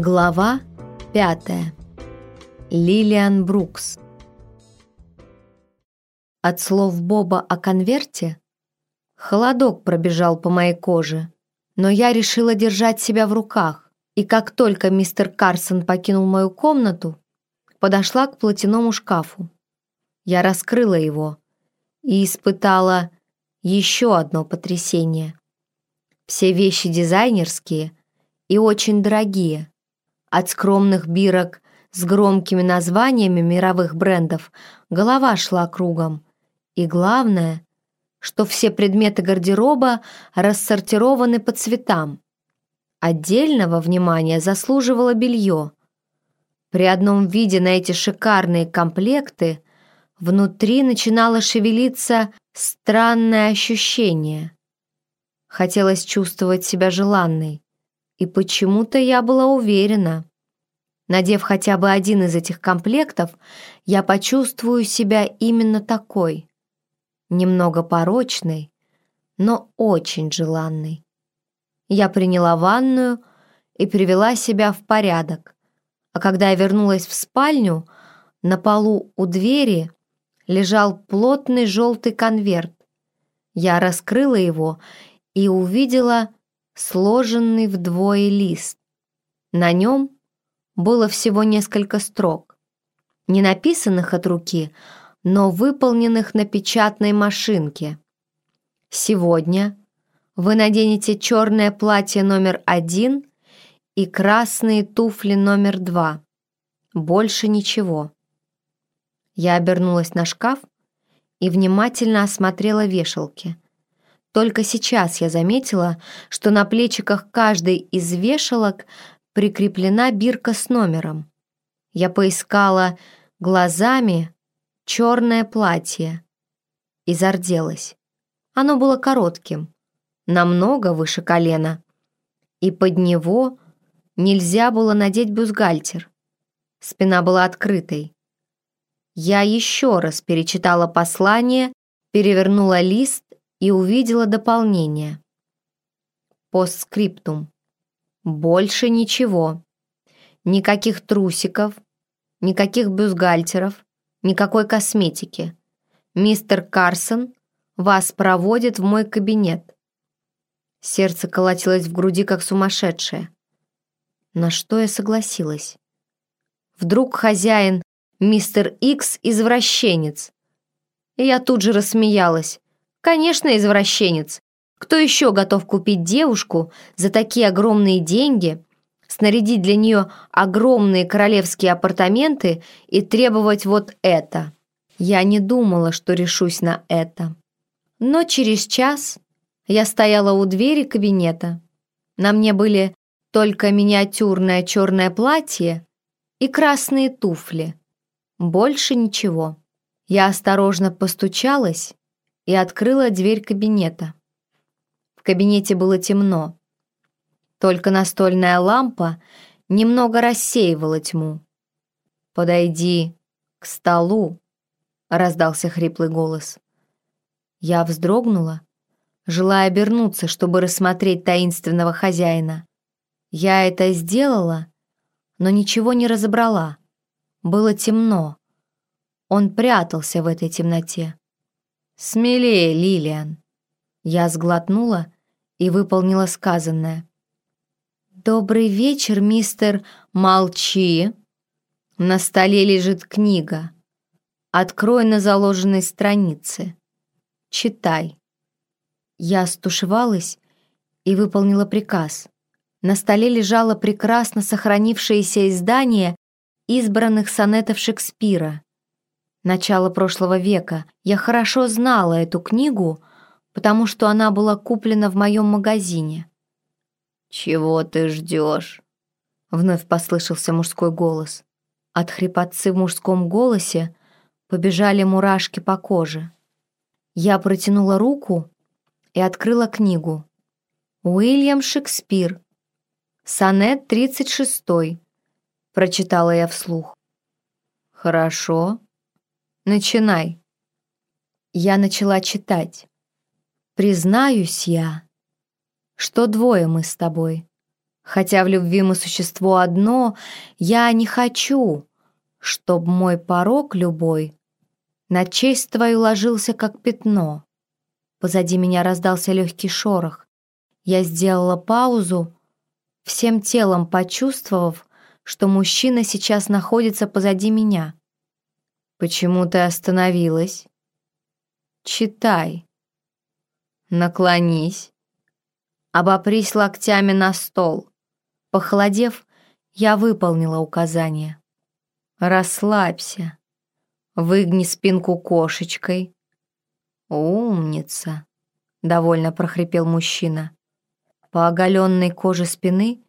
Глава пятая. Лилиан Брукс. От слов Боба о конверте холодок пробежал по моей коже, но я решила держать себя в руках, и как только мистер Карсон покинул мою комнату, подошла к платяному шкафу. Я раскрыла его и испытала еще одно потрясение. Все вещи дизайнерские и очень дорогие. От скромных бирок с громкими названиями мировых брендов голова шла кругом. И главное, что все предметы гардероба рассортированы по цветам. Отдельного внимания заслуживало белье. При одном виде на эти шикарные комплекты внутри начинало шевелиться странное ощущение. Хотелось чувствовать себя желанной. И почему-то я была уверена. Надев хотя бы один из этих комплектов, я почувствую себя именно такой. Немного порочной, но очень желанной. Я приняла ванную и привела себя в порядок. А когда я вернулась в спальню, на полу у двери лежал плотный желтый конверт. Я раскрыла его и увидела сложенный вдвое лист. На нем было всего несколько строк, не написанных от руки, но выполненных на печатной машинке. Сегодня вы наденете черное платье номер один и красные туфли номер два. Больше ничего. Я обернулась на шкаф и внимательно осмотрела вешалки – только сейчас я заметила, что на плечиках каждой из вешалок прикреплена бирка с номером. Я поискала глазами черное платье и зарделась. Оно было коротким, намного выше колена, и под него нельзя было надеть бюстгальтер. Спина была открытой. Я еще раз перечитала послание, перевернула лист и увидела дополнение. Постскриптум. Больше ничего. Никаких трусиков, никаких бюстгальтеров, никакой косметики. Мистер Карсон вас проводит в мой кабинет. Сердце колотилось в груди, как сумасшедшее. На что я согласилась? Вдруг хозяин, мистер Икс, извращенец. И я тут же рассмеялась. Конечно, извращенец. Кто еще готов купить девушку за такие огромные деньги, снарядить для нее огромные королевские апартаменты и требовать вот это? Я не думала, что решусь на это. Но через час я стояла у двери кабинета. На мне были только миниатюрное черное платье и красные туфли. Больше ничего. Я осторожно постучалась, и открыла дверь кабинета. В кабинете было темно. Только настольная лампа немного рассеивала тьму. «Подойди к столу», — раздался хриплый голос. Я вздрогнула, желая обернуться, чтобы рассмотреть таинственного хозяина. Я это сделала, но ничего не разобрала. Было темно. Он прятался в этой темноте. «Смелее, Лилиан!» Я сглотнула и выполнила сказанное. «Добрый вечер, мистер Молчи!» На столе лежит книга. Открой на заложенной странице. Читай. Я стушевалась и выполнила приказ. На столе лежало прекрасно сохранившееся издание избранных сонетов Шекспира начала прошлого века. Я хорошо знала эту книгу, потому что она была куплена в моем магазине. «Чего ты ждешь?» — вновь послышался мужской голос. От хрипотцы в мужском голосе побежали мурашки по коже. Я протянула руку и открыла книгу. «Уильям Шекспир. Сонет 36 прочитала я вслух. «Хорошо», Начинай». Я начала читать. «Признаюсь я, что двое мы с тобой. Хотя в любви мы существо одно, я не хочу, чтоб мой порог любой на честь твою ложился, как пятно. Позади меня раздался легкий шорох. Я сделала паузу, всем телом почувствовав, что мужчина сейчас находится позади меня. «Почему ты остановилась?» «Читай». «Наклонись». «Обопрись локтями на стол». Похолодев, я выполнила указание. «Расслабься. Выгни спинку кошечкой». «Умница», — довольно прохрипел мужчина. По оголенной коже спины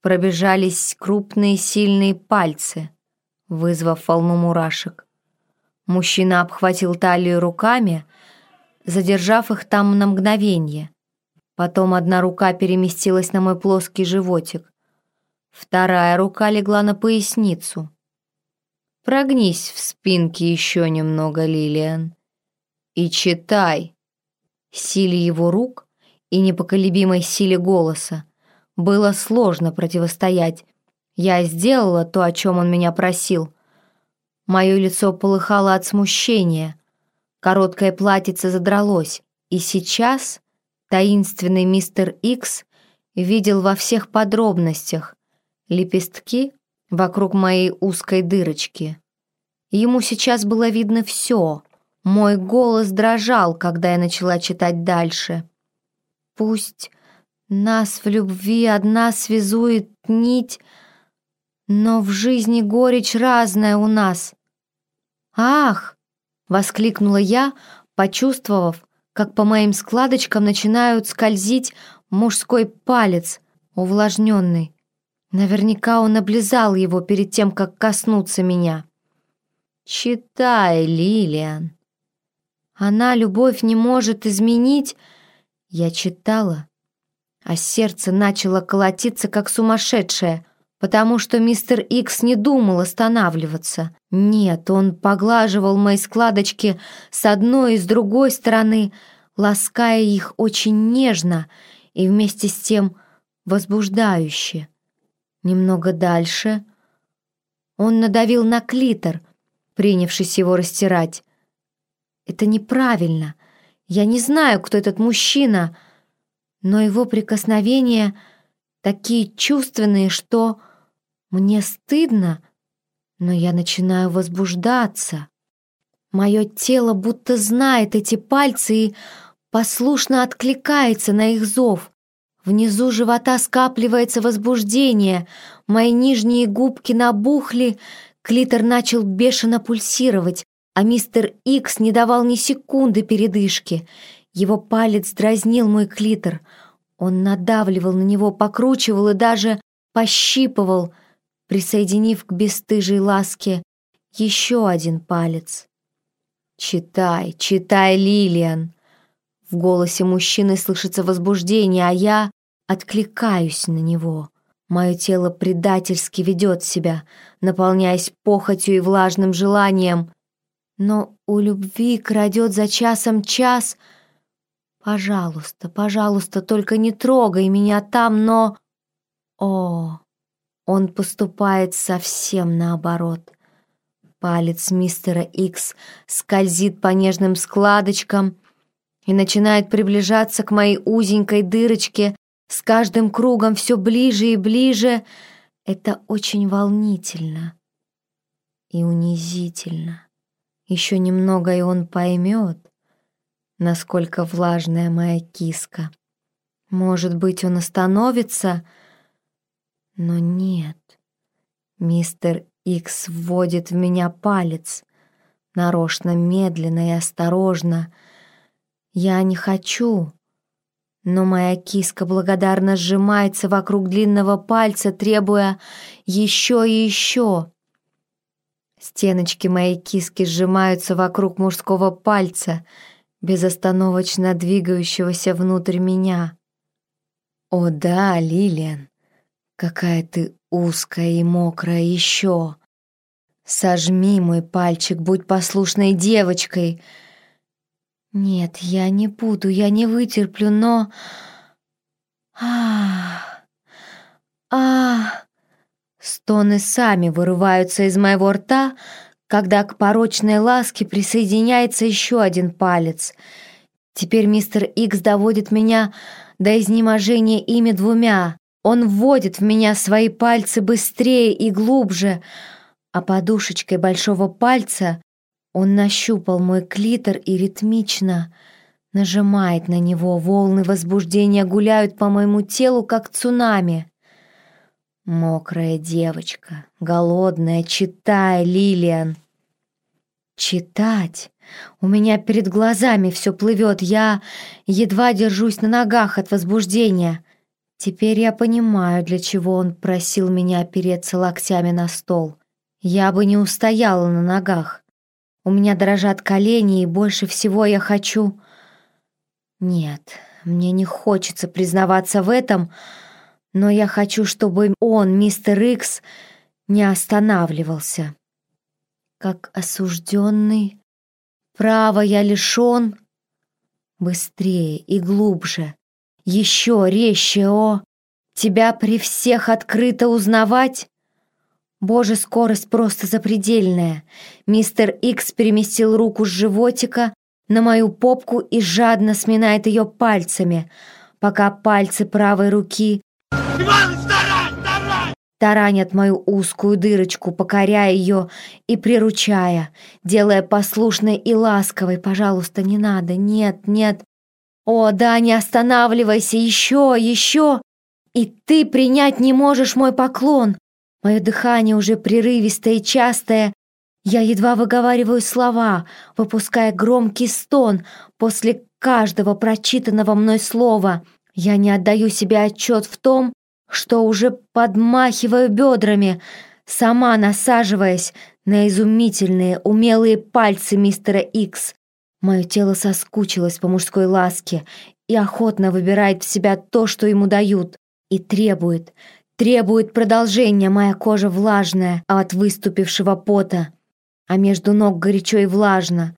пробежались крупные сильные пальцы, вызвав волну мурашек. Мужчина обхватил талию руками, задержав их там на мгновение. Потом одна рука переместилась на мой плоский животик. Вторая рука легла на поясницу. «Прогнись в спинке еще немного, Лилиан, и читай». Силе его рук и непоколебимой силе голоса было сложно противостоять. Я сделала то, о чем он меня просил. Мое лицо полыхало от смущения. Короткое платьице задралось, и сейчас таинственный мистер Икс видел во всех подробностях лепестки вокруг моей узкой дырочки. Ему сейчас было видно все. Мой голос дрожал, когда я начала читать дальше. «Пусть нас в любви одна связует нить, но в жизни горечь разная у нас». «Ах!» — воскликнула я, почувствовав, как по моим складочкам начинают скользить мужской палец, увлажненный. Наверняка он облизал его перед тем, как коснуться меня. «Читай, Лилиан». Она любовь не может изменить. Я читала, а сердце начало колотиться, как сумасшедшее, потому что мистер Икс не думал останавливаться. Нет, он поглаживал мои складочки с одной и с другой стороны, лаская их очень нежно и вместе с тем возбуждающе. Немного дальше он надавил на клитор, принявшись его растирать. Это неправильно. Я не знаю, кто этот мужчина, но его прикосновения такие чувственные, что мне стыдно, но я начинаю возбуждаться. Мое тело будто знает эти пальцы и послушно откликается на их зов. Внизу живота скапливается возбуждение, мои нижние губки набухли, клитор начал бешено пульсировать, а мистер Икс не давал ни секунды передышки. Его палец дразнил мой клитор. Он надавливал на него, покручивал и даже пощипывал — присоединив к бесстыжей ласке еще один палец. «Читай, читай, Лилиан!» В голосе мужчины слышится возбуждение, а я откликаюсь на него. Мое тело предательски ведет себя, наполняясь похотью и влажным желанием. Но у любви крадет за часом час. Пожалуйста, пожалуйста, только не трогай меня там, но... О, он поступает совсем наоборот. Палец мистера Икс скользит по нежным складочкам и начинает приближаться к моей узенькой дырочке с каждым кругом все ближе и ближе. Это очень волнительно и унизительно. Еще немного, и он поймет, насколько влажная моя киска. Может быть, он остановится, — но нет. Мистер Икс вводит в меня палец. Нарочно, медленно и осторожно. Я не хочу. Но моя киска благодарно сжимается вокруг длинного пальца, требуя еще и еще. Стеночки моей киски сжимаются вокруг мужского пальца, безостановочно двигающегося внутрь меня. О да, Лилиан, Какая ты узкая и мокрая еще. Сожми мой пальчик, будь послушной девочкой. Нет, я не буду, я не вытерплю, но... Ах, Стоны сами вырываются из моего рта, когда к порочной ласке присоединяется еще один палец. Теперь мистер Икс доводит меня до изнеможения ими двумя. Он вводит в меня свои пальцы быстрее и глубже, а подушечкой большого пальца он нащупал мой клитор и ритмично нажимает на него. Волны возбуждения гуляют по моему телу, как цунами. Мокрая девочка, голодная, читая, Лилиан. Читать? У меня перед глазами все плывет, я едва держусь на ногах от возбуждения. Теперь я понимаю, для чего он просил меня опереться локтями на стол. Я бы не устояла на ногах. У меня дрожат колени, и больше всего я хочу... Нет, мне не хочется признаваться в этом, но я хочу, чтобы он, мистер Икс, не останавливался. Как осужденный, право я лишен. Быстрее и глубже, еще резче, о! Тебя при всех открыто узнавать? Боже, скорость просто запредельная. Мистер Икс переместил руку с животика на мою попку и жадно сминает ее пальцами, пока пальцы правой руки Иваныч, тарань, тарань! таранят мою узкую дырочку, покоряя ее и приручая, делая послушной и ласковой. Пожалуйста, не надо, нет, нет. О, да, не останавливайся, еще, еще. И ты принять не можешь мой поклон. Мое дыхание уже прерывистое и частое. Я едва выговариваю слова, выпуская громкий стон после каждого прочитанного мной слова. Я не отдаю себе отчет в том, что уже подмахиваю бедрами, сама насаживаясь на изумительные, умелые пальцы мистера Икс. Мое тело соскучилось по мужской ласке и охотно выбирает в себя то, что ему дают, и требует, Требует продолжения моя кожа влажная от выступившего пота, а между ног горячо и влажно.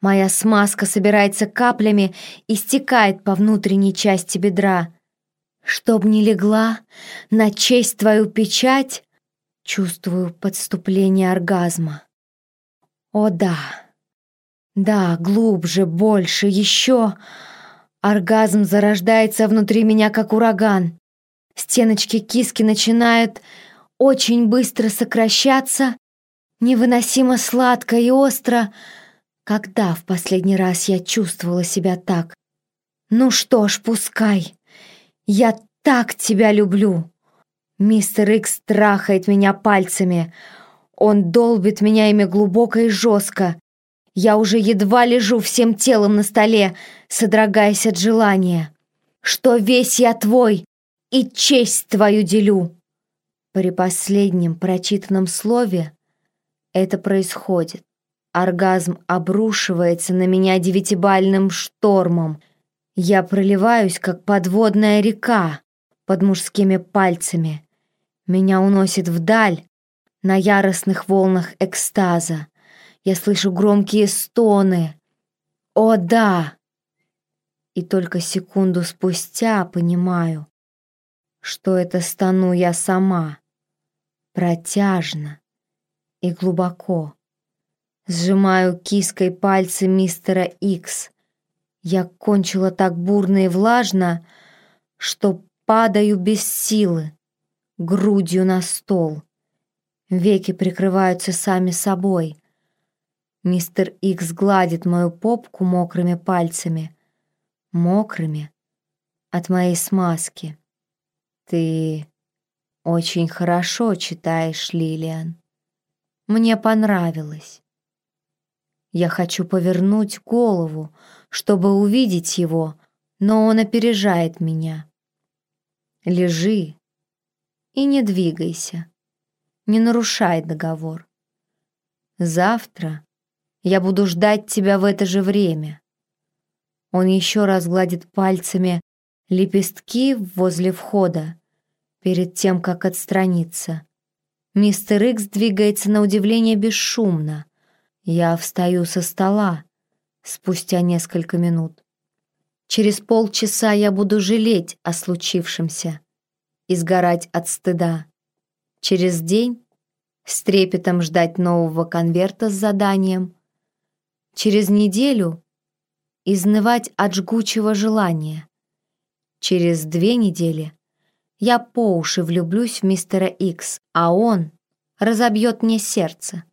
Моя смазка собирается каплями и стекает по внутренней части бедра. Чтоб не легла на честь твою печать, чувствую подступление оргазма. О да, да, глубже, больше, еще. Оргазм зарождается внутри меня, как ураган. Стеночки киски начинают очень быстро сокращаться, невыносимо сладко и остро. Когда в последний раз я чувствовала себя так? Ну что ж, пускай. Я так тебя люблю. Мистер Икс трахает меня пальцами. Он долбит меня ими глубоко и жестко. Я уже едва лежу всем телом на столе, содрогаясь от желания. Что весь я твой, и честь твою делю!» При последнем прочитанном слове это происходит. Оргазм обрушивается на меня девятибальным штормом. Я проливаюсь, как подводная река под мужскими пальцами. Меня уносит вдаль на яростных волнах экстаза. Я слышу громкие стоны. «О, да!» И только секунду спустя понимаю, что это стану я сама, протяжно и глубоко. Сжимаю киской пальцы мистера Икс. Я кончила так бурно и влажно, что падаю без силы, грудью на стол. Веки прикрываются сами собой. Мистер Икс гладит мою попку мокрыми пальцами, мокрыми от моей смазки. Ты очень хорошо читаешь, Лилиан. Мне понравилось. Я хочу повернуть голову, чтобы увидеть его, но он опережает меня. Лежи и не двигайся. Не нарушай договор. Завтра я буду ждать тебя в это же время. Он еще раз гладит пальцами лепестки возле входа, перед тем, как отстраниться. Мистер Икс двигается на удивление бесшумно. Я встаю со стола спустя несколько минут. Через полчаса я буду жалеть о случившемся и сгорать от стыда. Через день с трепетом ждать нового конверта с заданием. Через неделю изнывать от жгучего желания. Через две недели я по уши влюблюсь в мистера Икс, а он разобьет мне сердце.